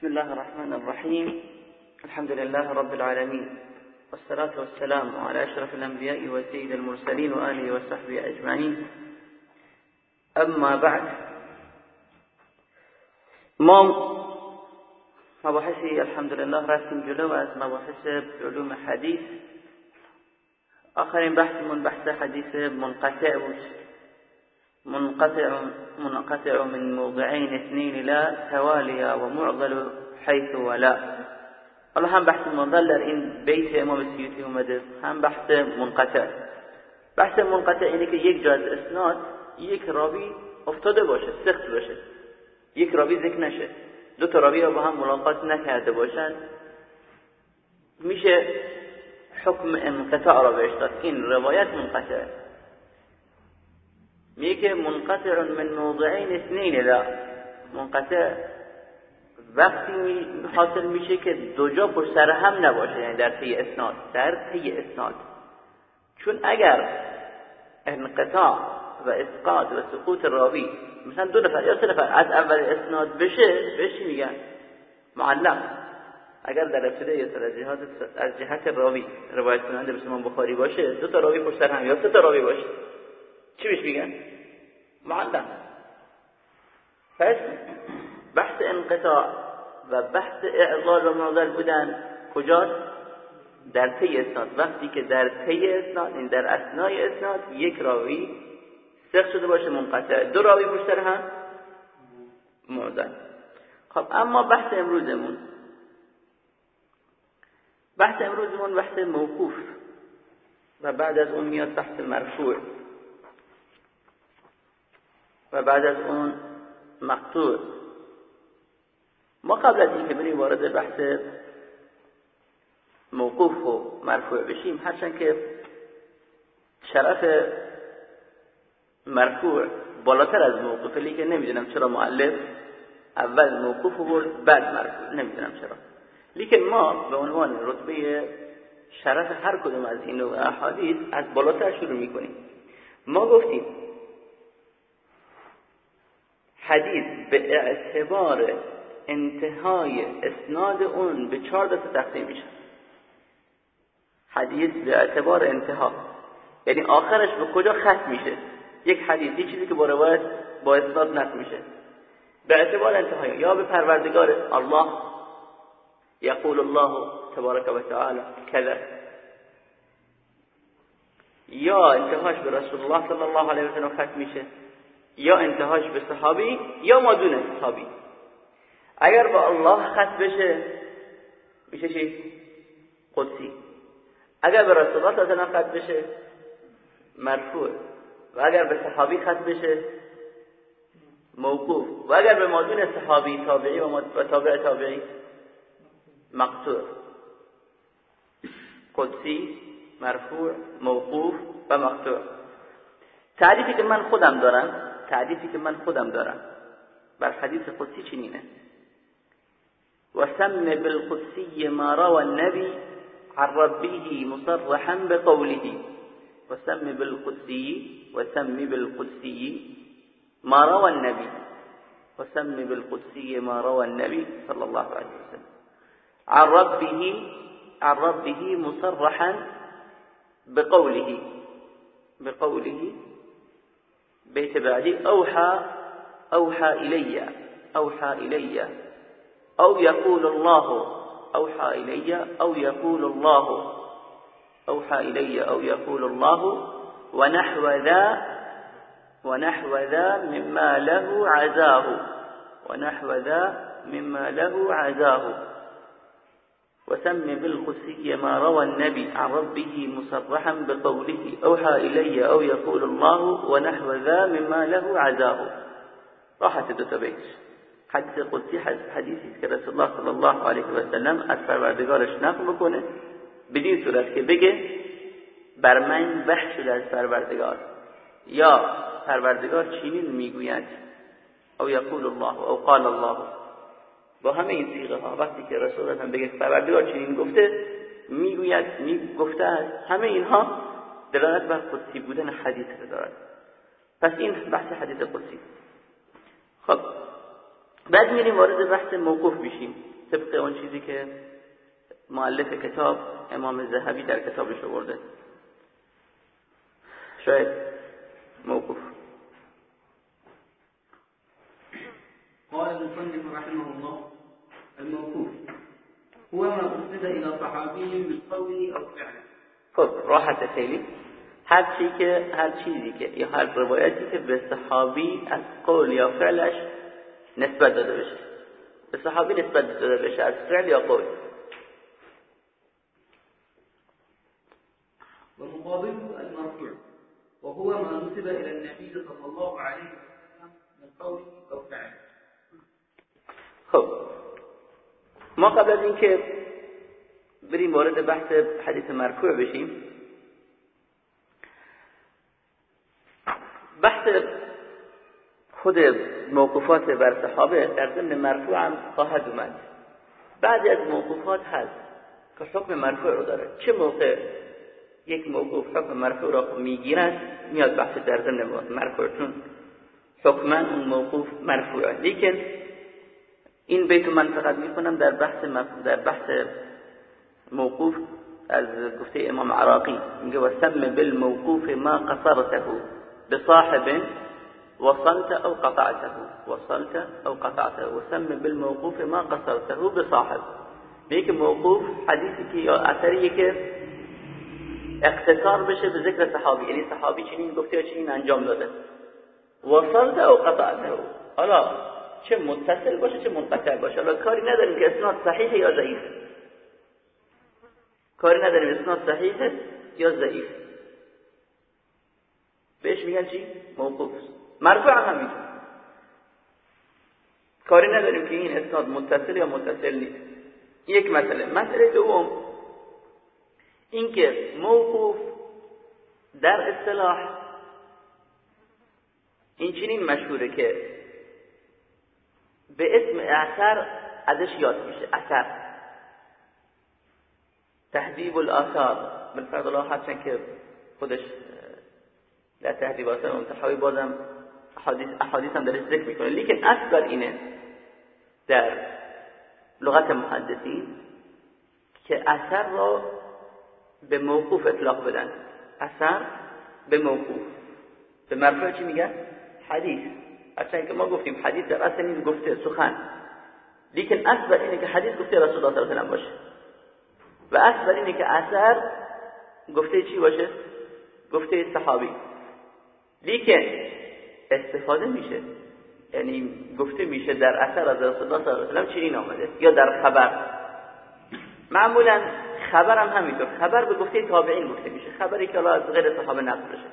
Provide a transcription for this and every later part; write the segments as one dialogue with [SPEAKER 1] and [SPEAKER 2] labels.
[SPEAKER 1] بسم الله الرحمن الرحيم. الحمد لله رب العالمين. والصلاة والسلام على أشرف الأنبياء وسيد المرسلين وآله وصحبه أجمعين. أما بعد ما مباحثی الحمدلله رفتیم جلو از مباحث علوم حدیث آخرین بحثمون بحث حدیث منقطع بود. منقطع منقطع من موضعين اثنين لا تواليا ومعضل حيث ولا. حالا هم بحث منضل در این بیت امام سیوطی اومده. هم بحث منقطع. بحث منقطع اینه که یک جا از اسناد یک راوی افتاده باشه سخت باشه. یک راوی ذکر نشه. دو تا راوی با هم ملاقات نکرده باشن. میشه حکم انقطاع را بهش داد. این روایت منقطع. میگه منقطع من موضعین اثنین لا منقطع وقتی حاصل میشه که دو جا پشت سر هم نباشه یعنی در طی اسناد در طی اسناد. چون اگر انقطاع و اسقاط و سقوط راوی مثلا دو نفر یا سه نفر از اول اسناد بشه بهش میگن؟ معلم. اگر در ابتدای از جهت از جهت راوی روایت کننده مثل بخاری باشه دو تا راوی پشت سر هم یا سه تا راوی باشه. چی بهش میگن؟ معلم. پس بحث انقطاع و بحث اعضال و معضل بودن کجاست؟ در طی اسناد. وقتی که در طی اسناد این در اسنای اسناد یک راوی سخت شده باشه منقطع. دو راوی پشت هم معضل خب اما بحث امروزمون. بحث امروزمون بحث موقوف. و بعد از اون میاد بحث مرفوع. و بعد از اون مقطوع ما قبل از اینکه بریم وارد بحث موقوف و مرفوع بشیم هرچند که شرف مرفوع بالاتر از موقوف لیکن نمی‌دونم چرا معلف اول موقوف بود بعد مرفوع. نمی‌دونم چرا. لیکن ما به عنوان رتبه شرف هر کدوم از این نوع احادیث از بالاتر شروع می‌کنیم. ما گفتیم حدیث به اعتبار انتهای اسناد اون به چهار دسته تقسیم میشه. حدیث به اعتبار انتها. یعنی آخرش به کجا ختم میشه؟ یک حدیث یک چیزی که با روایت با اسناد نقل میشه. به اعتبار انتهای. یا به پروردگار الله. یقول الله تبارک و تعالی کذا یا انتهاش به رسول الله صلی الله علیه و سلم ختم میشه. یا انتهاش به صحابی یا مادون صحابی. اگر با الله ختم بشه میشه چی؟ قدسی. اگر به رسول الله ختم بشه مرفوع. و اگر به صحابی ختم بشه موقوف. و اگر به مادون صحابی تابعی و تابع تابعی مقطوع. قدسی مرفوع موقوف و مقطوع. تعریفی که من خودم دارم تعریفی که من خودم دارم. بر حدیث قدسی چنینه وسم بالقدسي ما روى النبي عن ربه مصرحا بقوله. وسم بالقدسي وسم بالقدسي ما روى النبي وسم بالقدسي ما روى النبي صلى الله عليه وسلم. عن ربه عن ربه مصرحا بقوله. بقوله؟ بيت بعدي أوحى أوحى إلي أوحى إلي. أو يقول الله أوحى إلي أو يقول الله. أوحى إلي أو يقول الله. ونحو ذا ونحو ذا مما له عزاه. ونحو ذا مما له عزاه. وسم بالقدسي ما روى النبي عن ربه مصرحا بقوله أوحى إلي أو يقول الله ونحو ذا مما له عزاه. راحت دو بيت. حدیث قدسی حدیثی که رسول الله صلی الله علیه و سلم از پروردگارش نقل بکنه. بدین صورت که بگه بر من بحث شده پروردگار. یا پروردگار چینین می‌گوید؟ او یقول الله او قال الله. با همه این سیغه ها وقتی که رسول الله بگه پروردگار چنین گفته می‌گوید می‌گفته است همه اینها دلالت بر قدسی بودن حدیث دارد. پس این بحث حدیث قدسی. خب بعد میریم وارد بحث موقوف میشیم. طبق اون چیزی که معلف کتاب امام زهبی در کتابش آورده. شاید موقوف.
[SPEAKER 2] قال المصنف رحمه الله الموقوف. هو ما أسند إلى صحابي بالقول أو فعل.
[SPEAKER 1] خب راحت خیلی. هر چی که هر چیزی که یا هر روایتی که به صحابی از قول یا فعلش نسبت داده بشه. به صحابی نسبت داده بشه از فعل یا قول.
[SPEAKER 2] ومقابله المرفوع. وهو ما نسب إلى النبي صلى الله عليه وسلم من قول أو فعل.
[SPEAKER 1] خب. ما قبل از اینکه بریم وارد بحث حدیث مرفوع بشیم بحث خود موقوفات بر صحابه در ضمن مرفوع هم خواهد اومد. بعضی از موقوفات هست که حکم مرفوع رو داره. چه موقع یک موقوف حکم مرفوع را می‌گیرد میاد بحث در ضمن مرفوع چون حکما اون موقوف مرفوعه لیکن این بیت من فقط میکنم در بحث در بحث موقوف از گفته امام عراقی. میگه وسم بالموقوف ما قصرته بصاحب وصلت أو قطعته. وصلت أو قطعته. وسم بالموقوف ما قصرته بصاحب. میگه موقوف حدیثی که یا اثری که اقتصار بشه به ذکر صحابی. یعنی صحابی چنین گفته یا چنین انجام داده. وصلت أو قطعته. حالا چه متصل باشه چه منقطع باشه. حالا کاری نداریم که اسناد صحیح یا ضعیف. کاری نداریم اسناد صحیح یا ضعیف. بهش میگن چی؟ موقوف. مرفوع هم همینطور کاری نداریم که این اسناد متصل یا متصل نیست. یک مسئله. مسئله دوم. اینکه موقوف در اصطلاح این چنین مشهوره که به اسم اثر ازش یاد میشه. اثر. تهذیب الاثار. بالفرد الله هرچند که خودش در تهذیب آثار منتحوی بازم احادیث, احادیث هم درش ذکر می‌کنه. لیکن بر اینه در لغت محدثین که اثر را به موقوف اطلاق بدن. اثر به موقوف. به مرفوع چی میگن؟ حدیث. هرچند که ما گفتیم حدیث در اصل این گفته سخن. لیکن اصل اینه که حدیث گفته رسول الله صلی الله علیه و باشه. و اصل اینه که اثر گفته چی باشه؟ گفته صحابی. لیکن استفاده میشه. یعنی گفته میشه در اثر از رسول الله صلی الله علیه و چنین آمده یا در خبر. معمولا خبر هم همینطور. خبر به گفته تابعین گفته میشه. خبری که الله از غیر صحابه نقل بشه.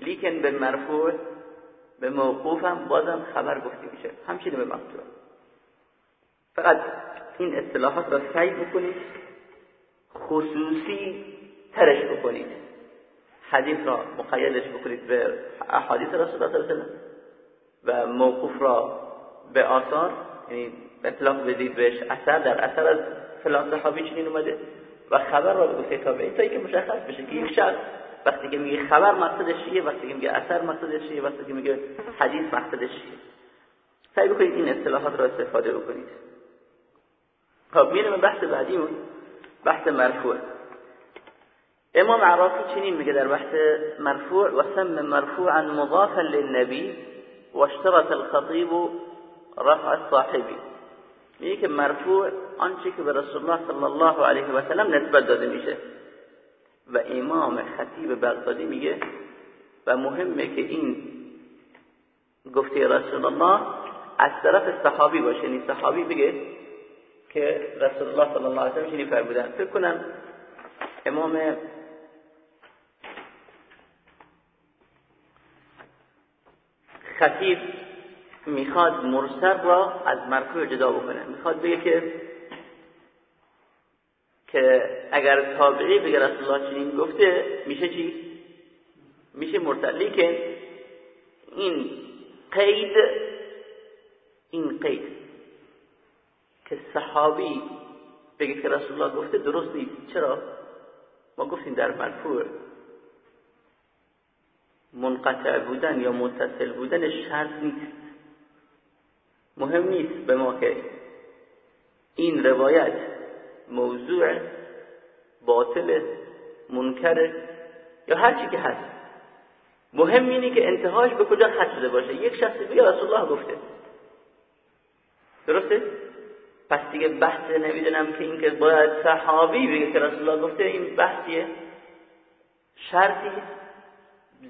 [SPEAKER 1] لیکن به مرفوع به موقوف هم بازم خبر گفته میشه. همچنین به مقطوع فقط این اصطلاحات را سعی بکنید خصوصی ترش بکنید. حدیث را مقیدش بکنید به احادیث رسول الله صلی و موقوف را به آثار یعنی اطلاق بدید بهش اثر در اثر از فلان صحابی چنین اومده و خبر را به گفته تابعین تا که مشخص بشه که یک شخص وقتی که میگه خبر مقصدش چیه وقتی که میگه اثر مقصدش چیه وقتی که میگه حدیث مقصدش چیه. سعی بکنید این اصطلاحات را استفاده بکنید. خب میریم بحث بعدیمون. بحث مرفوع. امام عراقی چنین میگه در بحث مرفوع و سم مرفوعا مضافا للنبی واشترط الخطيب رفع الصاحبی میگه که مرفوع آنچه که به رسول الله صلی الله علیه و سلم نسبت داده میشه. و امام خطیب بغدادی میگه و مهمه که این گفته رسول الله از طرف صحابی باشه. یعنی صحابی بگه که رسول الله صلی الله علیه و سلم چنین فرمودن. فکر کنم امام خطیب می‌خواد مرسل را از مرفوع جدا بکنه. می‌خواد بگه که که اگر تابعی بگه رسول الله چنین گفته میشه چی؟ میشه مرسل لیکن این قید این قید که صحابی بگه که رسول الله گفته درست نیست چرا؟ ما گفتیم در مرفوع منقطع بودن یا متصل بودن شرط نیست مهم نیست به ما که این روایت موضوع باطل منکر یا هر چی که هست. مهم اینه که انتهاش به کجا ختم شده باشه. یک شخص بیا رسول الله گفته. درسته؟ پس دیگه بحث نمی‌دونم که اینکه باید صحابی بگه که رسول الله گفته این بحثیه. شرطی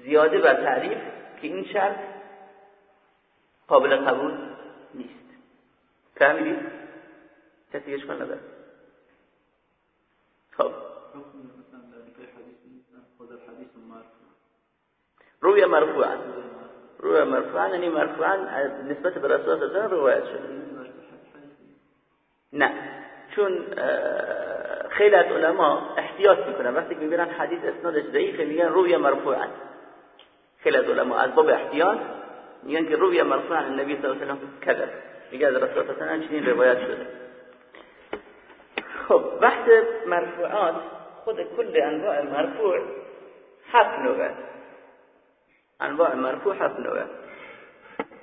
[SPEAKER 1] زیاده بر تعریف که این شرط قابل قبول نیست. فهمیدی؟ کسی اشکال نداره. خب. روی مرفوعا. روی مرفوعا. یعنی مرفوعا نسبت به رسول الله روایت شده. نه. چون خیلی از علما احتیاط می‌کنن. وقتی که می‌بینن حدیث اسنادش ضعیفه میگن روی مرفوعا. خیلی از علما از باب احتیاط میگن که روی مرفوعا النبی صلی الله علیه و سلم کذب. میگه از رسول الله چنین روایت شده. خب بحث مرفوعات خود کل انواع مرفوع هفت نوعه انواع مرفوع هفت نوعه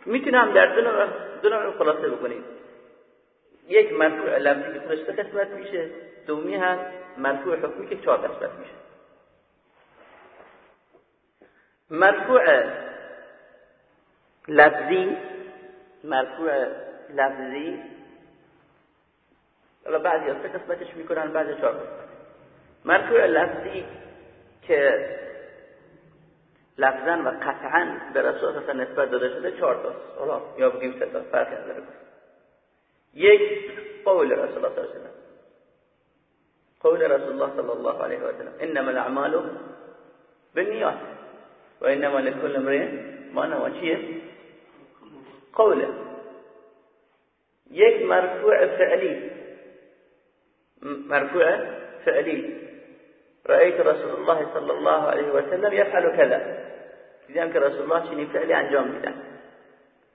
[SPEAKER 1] می‌تونم در دو نوع خلاصه بکنیم. یک مرفوع لفظی که خودش قسمت میشه دومی هست مرفوع حکمی که چهار قسمت میشه. مرفوع لفظی مرفوع لفظی حالا بعضی از قسمتش می‌کنن بعضی چهار قسمت. مرفوع لفظی که لفظا و قطعا به رسول الله نسبت داده شده چهار تاست حالا یا بگیم سه تا فرقی نداره. یک قول رسول الله صلی الله علیه وسلم قول رسول الله صلی الله علیه و سلم انما الاعمال بالنیات و انما لكل امرئ ما نوى چیه؟ قوله. یک مرفوع فعلی. مرفوع فعلی رأيت رسول الله صلى الله عليه وسلم يفعل كذا. دیدم که رسول الله چنین فعلی انجام میدن.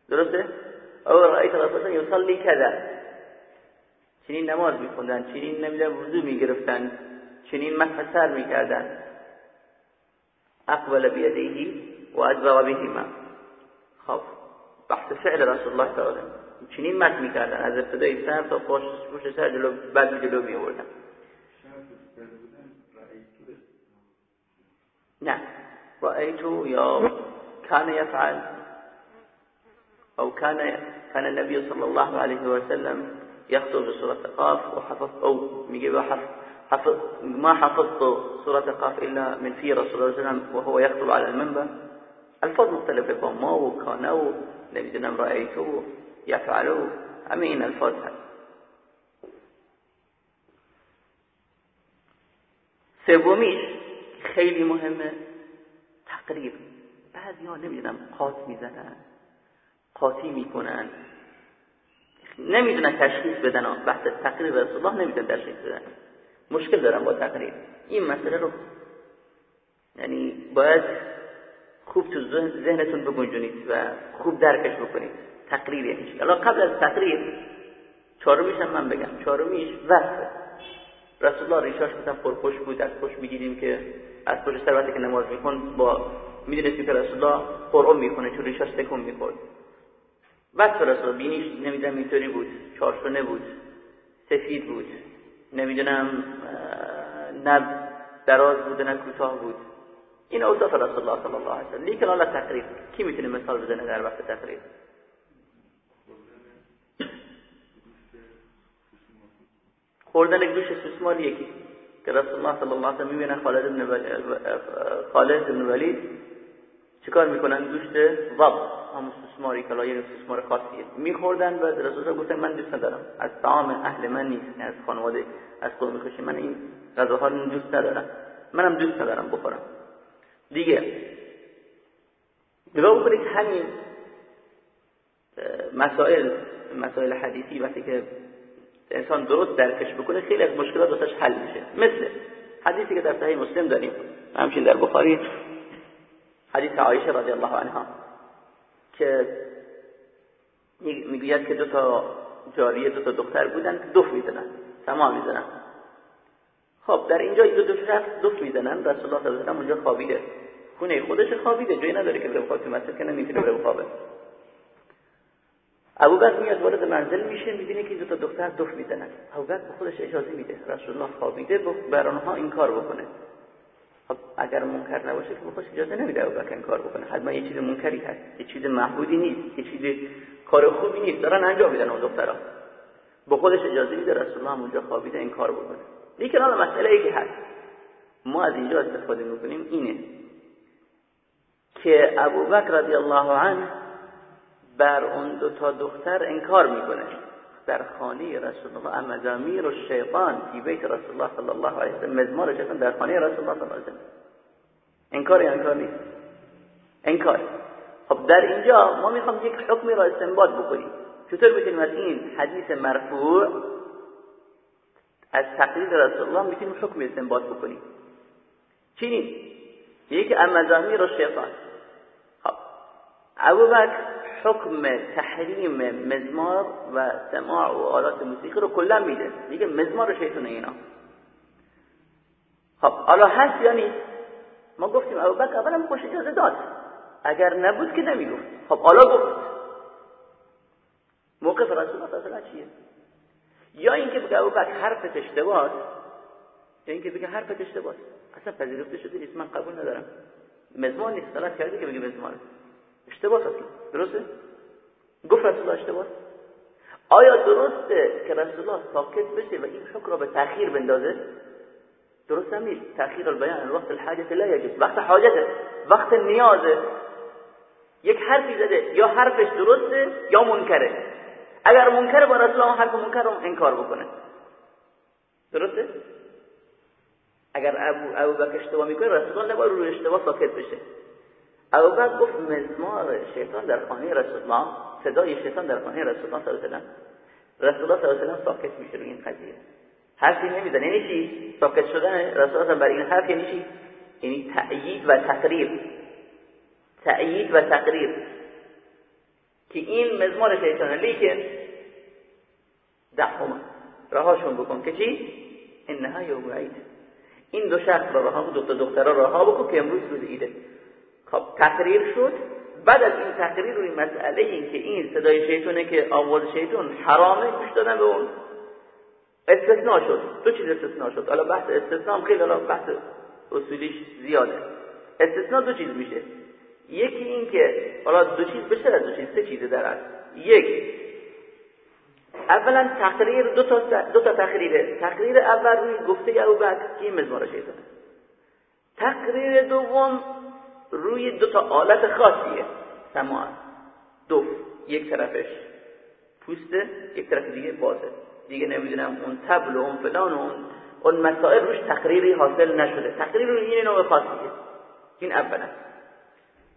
[SPEAKER 1] درسته؟ او رأيت رسول الله يصلي كذا چنین نماز میخوندن چنین نمی‌دونم وضو می‌گرفتن چنین مسح سر می‌کردن. اقبل بیدیه و بهما. خب بحث فعل رسول الله صلی الله چنین مد می‌کردن. از ابتدای سر تا پشت سر جلو بعد جلو می آوردن نه رأيت يا كان يفعل أو كان كان النبي صلى الله عليه وسلم يخطب بسورة قاف وحفظ أو ميجيب حفظ حفظ ما حفظت سورة قاف إلا من في رسول الله صلى الله عليه وسلم وهو يخطب على المنبر. الفاظ مختلفة ما وكان نمی‌دونم رأيته يفعل همه الفاظ هست. سومیش خیلی مهمه تقریب. بعضی ها نمی‌دونم قاط می‌زنن قاطی می‌کنن. نمی‌دونن تشخیص بدن بحث تقریب رسول الله نمی‌دونن تشخیص بدن. مشکل دارن با تقریب. این مسئله رو یعنی باید خوب تو ذهنتون بگنجونید و خوب درکش بکنید. تقریر یعنی الان قبل از تقریر چهارمیش هم من بگم. چهارمیش وقت. رسول الله ریشاش مثلا پرخوش بود از خوش می‌دیدیم که از پشت سر وقتی که نماز میکن با می‌دونستیم که رسول الله قرآن می‌کنه چون ریشاش تکون می‌خورد. وقت رسول بینیش نمی‌دونم اینطوری بود چارشونه بود سفید بود نمی‌دونم نه دراز بود نه کوتاه بود. این اوصاف رسول الله صلی الله علیه و لیکن الله تقریر کی می‌تونه مثال بزنه در وقت تقریر خوردن گوش سوسمار یکی. که رسول الله صلی الله علیه و می‌بینن خالد ابن خالد ابن ولید چیکار می‌کنن؟ گوشت وب همون سوسماری که لایه سوسمار خاصیه. میخوردن و رسول الله گفتن من دوست ندارم. از طعام اهل من نیست از خانواده از قوم خوشی. من این غذاها رو دوست ندارم. منم دوست ندارم بخورم. دیگه. نگاه بکنید همین مسائل مسائل حدیثی وقتی که انسان درست درکش بکنه خیلی از مشکلات واسش حل میشه. مثل حدیثی که در صحیح مسلم داریم. همچنین در بخاری حدیث عایشه رضی الله عنها که می‌گوید که دو تا جاریه دو تا دختر بودن که دف می‌زنن تمام می‌زنن. خب در اینجا این دو دو شخص دف می‌زنن رسول الله صلی الله علیه و اونجا خوابیده. خونه خودش خوابیده جایی نداره که بره بخوابه مسجد که نمی‌تونه بره بخوابه. ابوبکر میاد وارد منزل میشه می‌بینه که دو تا دختر دف می‌زنن. ابوبکر به خودش اجازه میده رسول الله خوابیده بر آنها این کار بکنه. خب اگر منکر نباشه که بخوش اجازه نمیده ابوبکر این کار بکنه. حتما یه چیز منکری هست یه چیز محبودی نیست یه چیز کار خوبی نیست. دارن انجام میدن اون دخترها. به خودش اجازه میده رسول الله اونجا خوابیده این کار بکنه. لیکن حالا مسئله ای که هست. ما از اینجا استفاده می‌کنیم اینه که ابوبکر رضی الله عنه بر اون دو تا دختر انکار می‌کنه. در خانه رسول الله مزامیر و شیطان فی بیت رسول الله صلی الله علیه وسلم مزمار شیطان در خانه رسول الله صلی الله علیه وسلم. انکار یا انکار نیست؟ انکار. خب در اینجا ما می‌خوام یک حکمی را استنباط بکنیم. چطور می‌تونیم از این حدیث مرفوع از تقریر رسول الله می‌تونیم حکم استنباط بکنیم؟ چی نیست؟ یکی مزامیر و شیطان. خب. ابوبکر حکم تحریم مزمار و سماع و آلات موسیقی رو کلا میده. میگه مزمار و شیطان اینا. خب حالا هست یا نیست؟ ما گفتیم ابوبکر اولا خوش اجازه داد. اگر نبود که نمی‌گفت. خب حالا گفت. موقف رسول الله صلی چیه؟ یا اینکه بگه ابوبکر حرفت اشتباه یا اینکه بگه حرفت اشتباه اصلا پذیرفته شده نیست. من قبول ندارم. مزمان نیست. غلط کرده که بگه مزمان اشتباه اصلا درسته؟ گفت رسول الله اشتباه؟ آیا درسته که رسول الله ساکت بشه و این حکم را به تاخیر بندازه؟ درست نیست تاخیر البیان وقت الحاجت لا یجوز. وقت حاجته وقت نیازه یک حرفی زده. یا حرفش درسته یا منکره. اگر منکره با رسول الله حرف منکر رو انکار بکنه. درسته؟ اگر ابو ابو بکر اشتباه می‌کنه رسول الله نباید روی اشتباه ساکت بشه. ابو بکر گفت مزمار شیطان در خانه رسول الله صدای شیطان در خانه رسول الله صلی الله علیه و رسول الله صلی الله علیه و ساکت میشه روی این قضیه. حرفی نمی‌زنه. یعنی چی؟ ساکت شدن رسول الله برای این حرف یعنی چی؟ یعنی تأیید و تقریر. تأیید و تقریر. که این مزمار شیطانه لیکن دعهما رهاشون بکن. که چی؟ انها یوم عید این دو شخص را رها دو تا رها بکن که امروز روز ایده خب تقریر شد. بعد از این تقریر روی مسئله این که این صدای شیطونه که آواز شیطون حرامه گوش دادن به اون. استثناء شد. دو چیز استثناء شد. حالا بحث استثناء خیلی حالا بحث اصولیش زیاده. استثناء دو چیز میشه. یکی این که حالا دو چیز بشه از دو چیز سه چیزه در است یک اولا تقریر دو تا دو تا تقریره. تقریر اول روی گفته ابوبکر که این مزمار شیطانه تقریر دوم روی دو تا آلت خاصیه. سماع. دو یک طرفش پوسته یک طرف دیگه بازه. دیگه نمی‌دونم اون تبل و اون فلان و اون اون مسائل روش تقریری حاصل نشده. تقریر روی این نوع خاصیه. این اولا.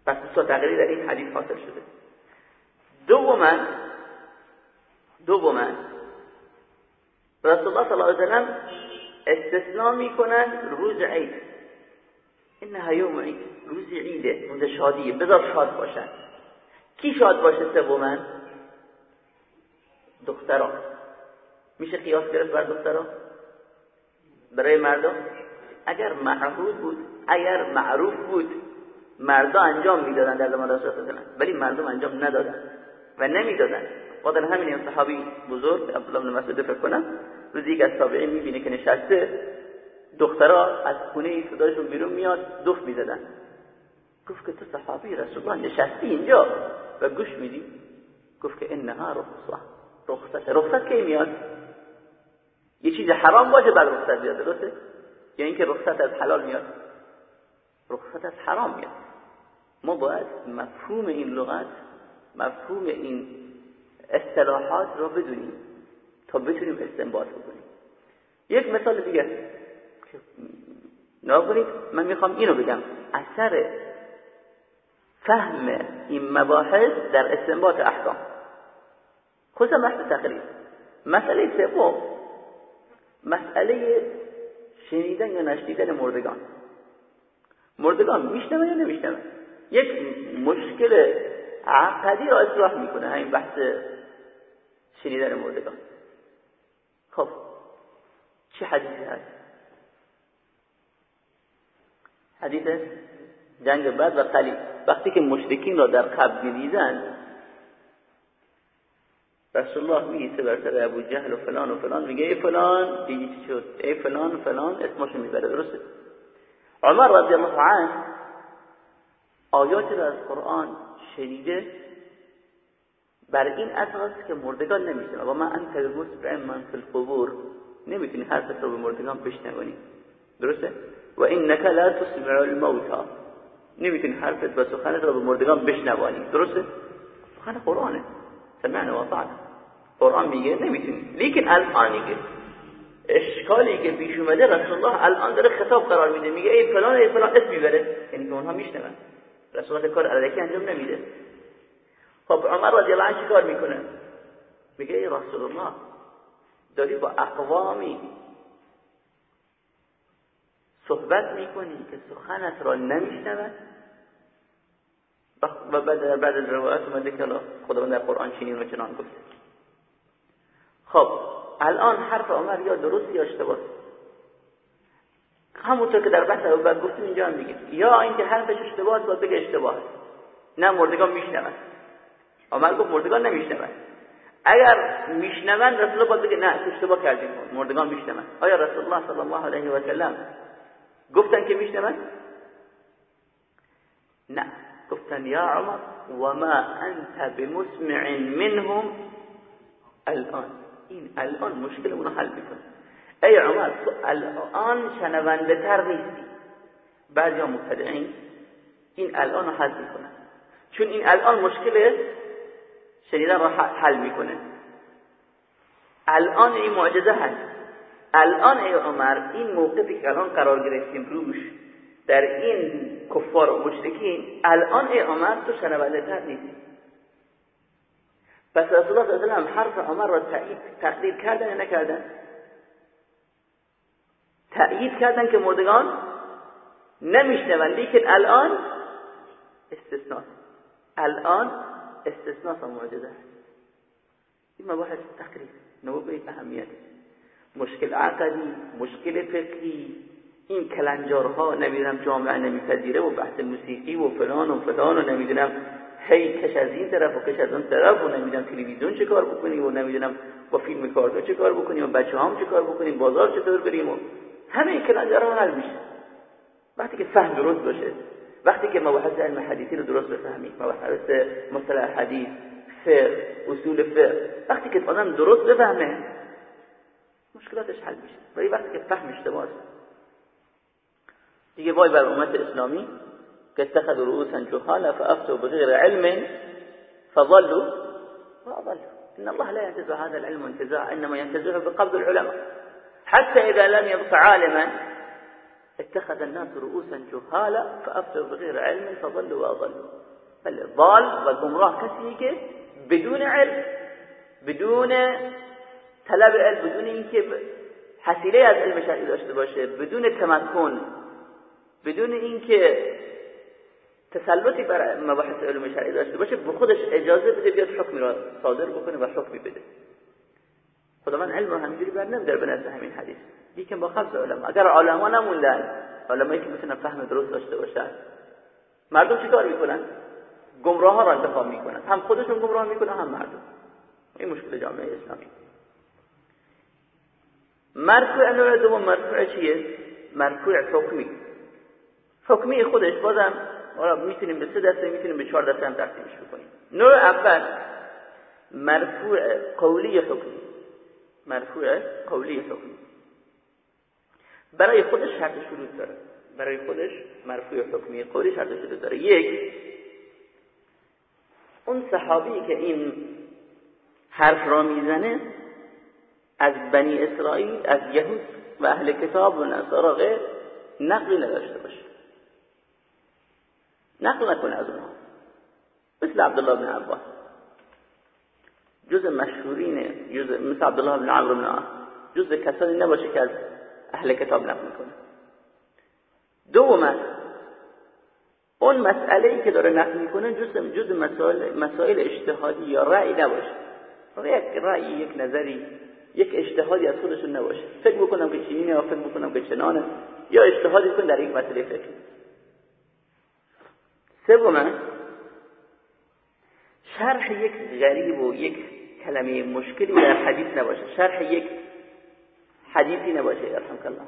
[SPEAKER 1] پس دو تا تقریر در این حدیث حاصل شده. دوما دوما. رسول الله صلی الله علیه و سلم می‌کنن روز عید. انها یوم عید. روز عیده روز شادیه بذار شاد باشن کی شاد باشه سوما؟ دختران میشه قیاس گرفت بر دختران برای مردم اگر معروف بود اگر معروف بود مردا انجام می‌دادن در زمان رسول الله ولی مردم انجام ندادن و نمی‌دادن. در همین این صحابی بزرگ عبدالله بن مسعود فکر کنم روزی یک از تابعین می‌بینه که نشسته دخترها از خونه صدایشون بیرون میاد دف می‌زدن. گفت که تو صحابی رسول الله نشستی اینجا و گوش میدی؟ گفت که انها رخصه رخصت. رخصت کی میاد؟ یه چیز حرام باشه بعد رخصت بیاد درسته؟ یا اینکه رخصت از حلال میاد؟ رخصت از حرام میاد. ما باید مفهوم این لغت مفهوم این اصطلاحات رو بدونیم تا بتونیم استنباط بکنیم. یک مثال دیگه. نگاه من می‌خوام اینو بگم. اثر فهم این مباحث در استنباط احکام. خصوصا بحث تقریب مسئله سوم مسئله شنیدن یا نشنیدن مردگان. مردگان میشنون یا نمیشنون؟ یک مشکل عقدی را اصلاح می‌کنه همین بحث شنیدن مردگان. خب چه حدیثی هست؟ حدیث جنگ بعد و قلیب وقتی که مشرکین را در قبل می‌دیدن رسول الله میگه بر سر ابو جهل و فلان و فلان؟ میگه ای فلان دیگه چی شد؟ ای فلان و فلان اسمشو می‌بره درسته؟ عمر رضی الله عنه آیاتی را از قرآن شنیده بر این اساس که مردگان نمیشنه و ما انت بمسمع من فی القبور. نمی‌تونی حرف رو به مردگان بشنونی درسته؟ و انک لا تسمع الموتى نمی‌تونی حرفت و سخنت رو به مردگان بشنوانی. درسته؟ سخن قرآنه. سمعنا و قرآن میگه نمی‌تونی. لیکن الان که اشکالی که پیش اومده رسول الله الان داره خطاب قرار میده. میگه ای فلان ای فلان اسم می‌بره. یعنی که اونها میشنون. رسول الله کار علکی انجام نمیده. خب عمر رضی الله عنه چیکار می‌کنه؟ میگه ای رسول الله داری با اقوامی صحبت می‌کنی که سخنت را نمیشنود. و بعد بعد از روایت اومده که خداوند در قرآن چنین و چنان گفته. خب الان حرف عمر یا درست یا اشتباه؟ همونطور که در بحث بعد گفتیم اینجا هم میگیم. یا اینکه حرفش اشتباه است بگه اشتباه نه مردگان میشنون. عمر گفت مردگان نمیشنون. اگر میشنون رسول الله باید بگه نه اشتباه کردیم مردگان میشنون. آیا رسول الله صلی الله علیه و سلم گفتن که میشنون نه. گفتن یا عمر وما انت بمسمع منهم الان این الان مشکلمون حل می‌کنه. ای عمر تو الان شنونده تر نیستی. بعضی ها مبتدعین این الان حل می‌کنه چون این الان مشکل شنیدن رو حل می‌کنه. الان این معجزه هست. الان ای عمر این موقفی که الان قرار گرفتیم روش در این کفار و مشرکین الان ای عمر تو شنونده تر نیستی. پس رسول الله صلی حرف عمر را تأیید تقدیر کردن یا نکردن؟ تأیید کردن که مردگان نمیشنون لیکن الان استثناء الان استثناء معجزه این مباحث تقریر نو به اهمیت. مشکل عقدی مشکل فقهی این کلنجارها نمی‌دونم جامعه نمیپذیره و بحث موسیقی و فلان و فلان و نمی‌دونم هی کش از این طرف و کش از اون طرف و نمی‌دونم تلویزیون چه کار بکنی و نمی‌دونم با فیلم کارتون چه کار بکنیم و بچه هم چه کار بکنیم بازار چطور بریم و همه کلنجارها حل میشه. وقتی که فهم درست باشه وقتی که مباحث علم حدیثی رو درست بفهمی مباحث مصطلح حدیث فقه اصول فقه وقتی که آدم درست بفهمه مشکلاتش حل میشه. ولی وقتی که فهم اشتباه دیگه وای بر امت اسلامی که اتخذوا رؤوسا جهالا فافتوا بغير علم فضلوا وأضلوا. إن الله لا ينتزع هذا العلم انتزاع إنما ينتزعه بقبض العلماء. حتى إذا لم يبق عالما اتخذ الناس رؤوسا جهالا فافتوا بغير علم فضلوا وأضلوا. ضال والجمراه كسي بدون علم بدون طلب علم بدون اینکه حسیله از علم شرعی داشته باشه بدون تمکن بدون اینکه تسلطی بر مباحث علم شرعی داشته باشه به خودش اجازه بده بیاد حکمی را صادر بکنه و حکمی بده. خداوند علم رو همینجوری بر نمیداره به نزد همین حدیث. لیکن با خبز علما. اگر علما نموندن علمایی که می‌تونن فهم درست داشته باشن مردم چیکار می‌کنن؟ گمراه ها را انتخاب می‌کنن. هم خودشون گمراه می‌کنن هم مردم. این مشکل جامعه اسلامی. مرفوع نوع دوم مرفوع چیه؟ مرفوع حکمی. حکمی خودش بازم می‌تونیم به سه دسته می‌تونیم به چهار دسته هم تقسیمش بکنیم. نوع اول مرفوع قولی حکمی مرفوع قولی حکمی برای خودش شرط شروط داره. برای خودش مرفوع حکمی قولی شرط شروط داره. یک اون صحابی که این حرف را می‌زنه از بنی اسرائیل از یهود و اهل کتاب و نصارا غیر نقلی نداشته باشه. نقل نکنه از اونها. مثل عبدالله بن عباس. جز مشهورینه جز مثل عبدالله بن عمرو بن عاص جز کسانی نباشه که از اهل کتاب نقل می‌کنه دوم اون مسئله ای که داره نقل می‌کنه جز جز مسائل مسائل اجتهادی یا رأی نباشه. یک رأی یک نظری یک اجتهادی از خودشون نباشه. فکر بکنم که چینی یا فکر بکنم که چنانه. یا اجتهادی کن در یک مسئله فکر. سوما شرح یک غریب و یک کلمه مشکلی در حدیث نباشه. شرح یک حدیثی نباشه رحمك الله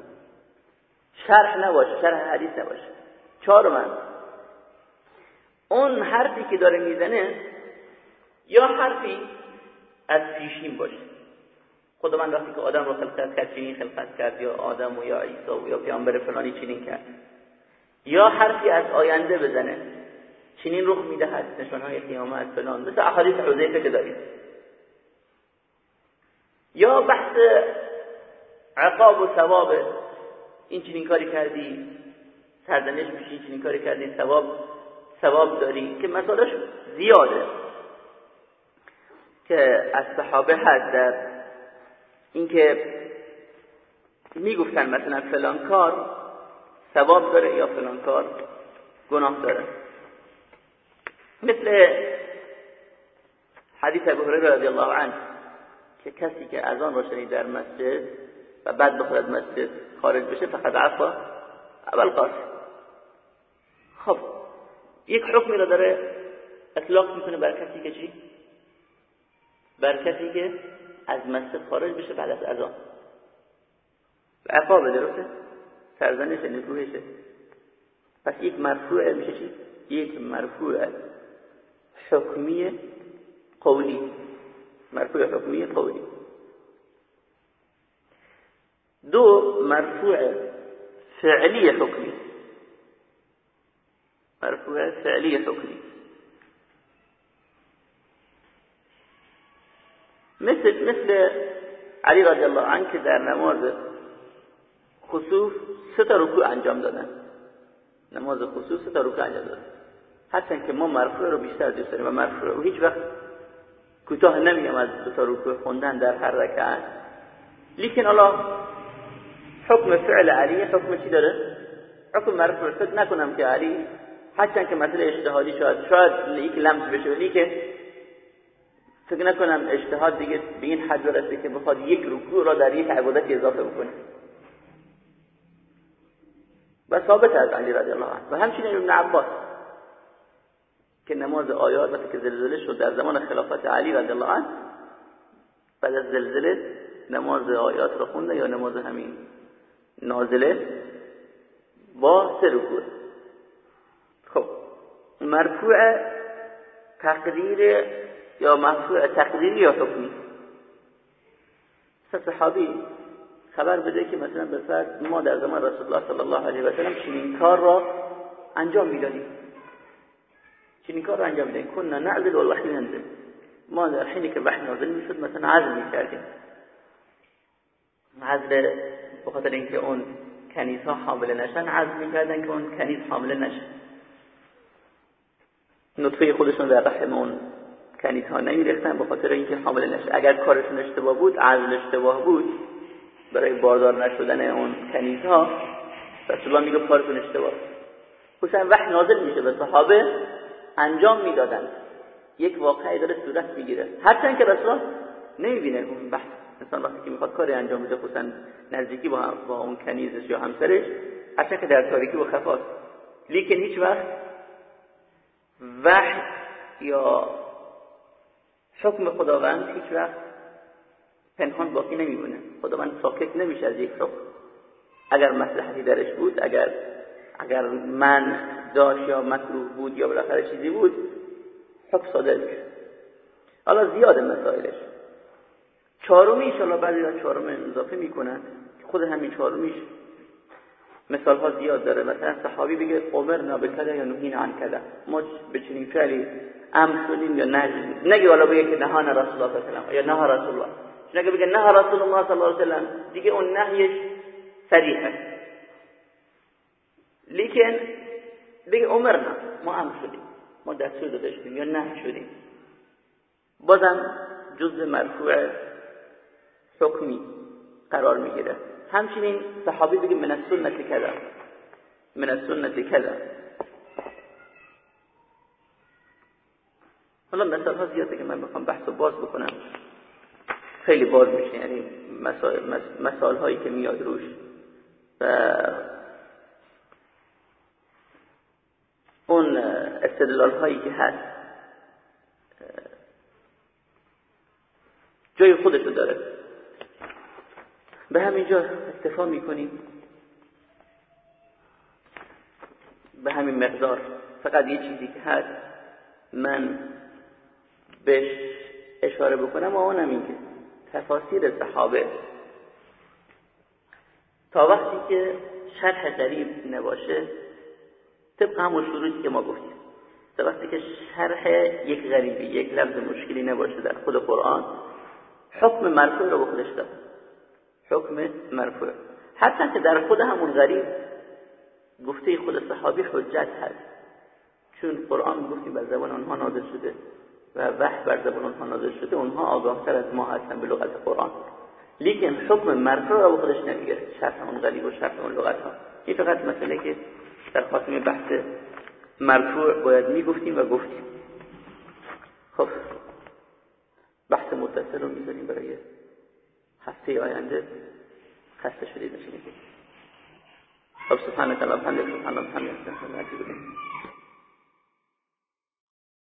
[SPEAKER 1] شرح نباشه شرح حدیث نباشه. من اون حرفی که داره می‌زنه یا حرفی از پیشین باشه. خدا من وقتی که آدم رو خلقت کرد چنین خلقت کرد یا آدم و یا عیسی و یا پیامبر فلانی چنین کرد. یا حرفی از آینده بزنه چنین رخ می‌دهد نشانهای قیامت فلان. مثل احادیث حذیفه که داریم. یا بحث عقاب و ثواب این چنین کاری کردی سرزنش میشی چنین کاری کردی ثواب ثواب داری که مسائلش زیاده. که از صحابه هست در اینکه می‌گفتن مثلا فلان کار ثواب داره یا فلان کار گناه داره مثل حدیث ابو هریره رضی الله عنه که کسی که اذان را شنید در مسجد و بعد بخواد از مسجد خارج بشه فقط عفا اول قاسم خب یک حکمی را داره اطلاق می‌کنه بر کسی که چی؟ بر کسی که از مسجد خارج بشه بعد از اذان عقاب درسته؟ سرزنش نکوهشه پس یک مرفوع میشه چی؟ یک مرفوع حکمی قولی. مرفوع حکمی قولی. دو مرفوع فعلی حکمی. مرفوع فعلی حکمی. مثل علی رضی الله عنه که در نماز خصوف سه تا رکوع انجام دادن نماز خصوص سه تا رکوع انجام دادن حتی که ما مرفوع رو بیشتر دوست داریم و مرفوع رو هیچ وقت کوتاه نمیگم از دو تا رکوع خوندن در هر رکعت لیکن الله حکم فعل علی حکم چی داره حکم مرفوع فکر نکنم که علی حتی که مثل اجتهادی شاید شاید یک لمس بشه لیکن فکر نکنم اجتهاد دیگه به این حد رسه که بخواد یک رکوع را در یک عبادت اضافه بکنه. و ثابت از علی رضی الله عنه. و همچنین ابن عباس که نماز آیات وقتی که زلزله شد در زمان خلافت علی رضی الله عنه بعد از زلزله نماز آیات را خونده یا نماز همین نازله با سه رکوع. خب مرفوع تقدیر یا مرفوع تقدیری یا حکمی؟ صحابی خبر بده که مثلا به فرض ما در زمان رسول الله صلی الله علیه و سلم چنین کار را انجام می‌دادیم. چنین کار را انجام می‌دادیم. کنا نعزل والوحی ننزل. ما در حینی که وحی نازل می‌شد مثلا عزل می‌کردیم. عزل بخاطر اینکه اون کنیس ها حامله نشن عزل می‌کردن که اون کنیز حامله نشن نطفه خودشون در رحم اون کنیز ها به خاطر اینکه حامله نشن اگر کارشون اشتباه بود عزل اشتباه بود برای باردار نشدن اون کنیز ها رسول الله میگه کارتون اشتباه حسین وحی نازل میشه به صحابه انجام می‌دادن. یک واقعی داره صورت می‌گیره. هرچند که رسول نمی‌بینه اون بحث انسان وقتی که می‌خواد کاری انجام بده خصوصا نزدیکی با, با اون کنیزش یا همسرش هرچند که در تاریکی و خفاست. لیکن هیچ وقت وحی یا حکم خداوند هیچ وقت پنهان باقی نمیمونه. خداوند ساکت نمیشه از یک حکم اگر مصلحتی درش بود اگر اگر من داشت یا مکروه بود یا بالاخره چیزی بود حکم صادر میشه. حالا زیاد مسائلش. چهارمی ایشالا بعضی از چهارم اضافه می‌کنن. خود همین چهارمیش مثال ها زیاد داره. مثلا صحابی بگه عمر به کده یا نهین عن کده. ما به چنین فعلی امر شدیم یا نه نگه والا بگه که نهان رسول الله صلی الله یا نه رسول الله. چون اگه بگه نه رسول الله صلی الله علیه دیگه اون نهیش صریحه. لیکن بگه عمر نه ما امر شدیم. ما دستور داده شدیم یا نه شدیم. بازم جزء مرفوع حکمی قرار می‌گیره. همچنین صحابی بگه من السنت کذا. من السنت کذا. حالا مثال ها زیاده که من بخوام بحث باز بکنم. خیلی باز میشه یعنی مسائل هایی که میاد روش. و اون استدلال هایی که هست داره. به همینجا اکتفا می‌کنیم. به همین مقدار. فقط یه چیزی که هست من بهش اشاره بکنم و اونم این که تفاسیر صحابه. تا وقتی که شرح غریب نباشه طبق همون شروعی که ما گفتیم. تا وقتی که شرح یک غریبی یک لفظ مشکلی نباشه در خود قرآن حکم مرفوع رو به خودش حکم مرفوع حتی که در خود همون غریب گفته خود صحابی حجت هست. چون قرآن گفتیم بر زبان آنها نازل شده و وحی بر زبان آنها نازل شده اونها آگاهتر از ما هستن به لغت قرآن. لیکن حکم مرفوع به خودش نمی‌گیره شرح اون غریب و شرح اون لغت ها. این فقط مسئله که در خاتم بحث مرفوع باید می‌گفتیم و گفتیم. خب بحث متصل رو می‌ذاریم برای هفته آینده خسته شدید نشونید خب سبحانك اللهم وبحمدك سبحان الله وبحمده